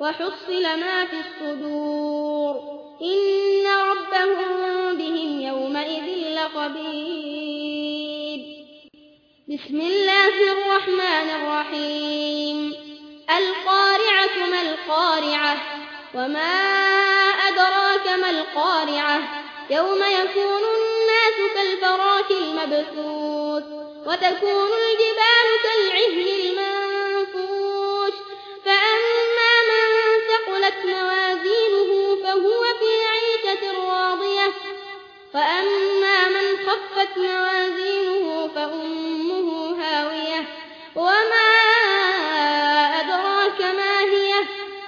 وحصل ما في الصدور. إن ربهم بهم يومئذ لخبير. بسم الله الرحمن الرحيم. القارعة ما القارعة؟ وما أدراك ما القارعة؟ يوم يكون الناس كالفراش المبثوث وتكون الجبال كالعهن المنفوش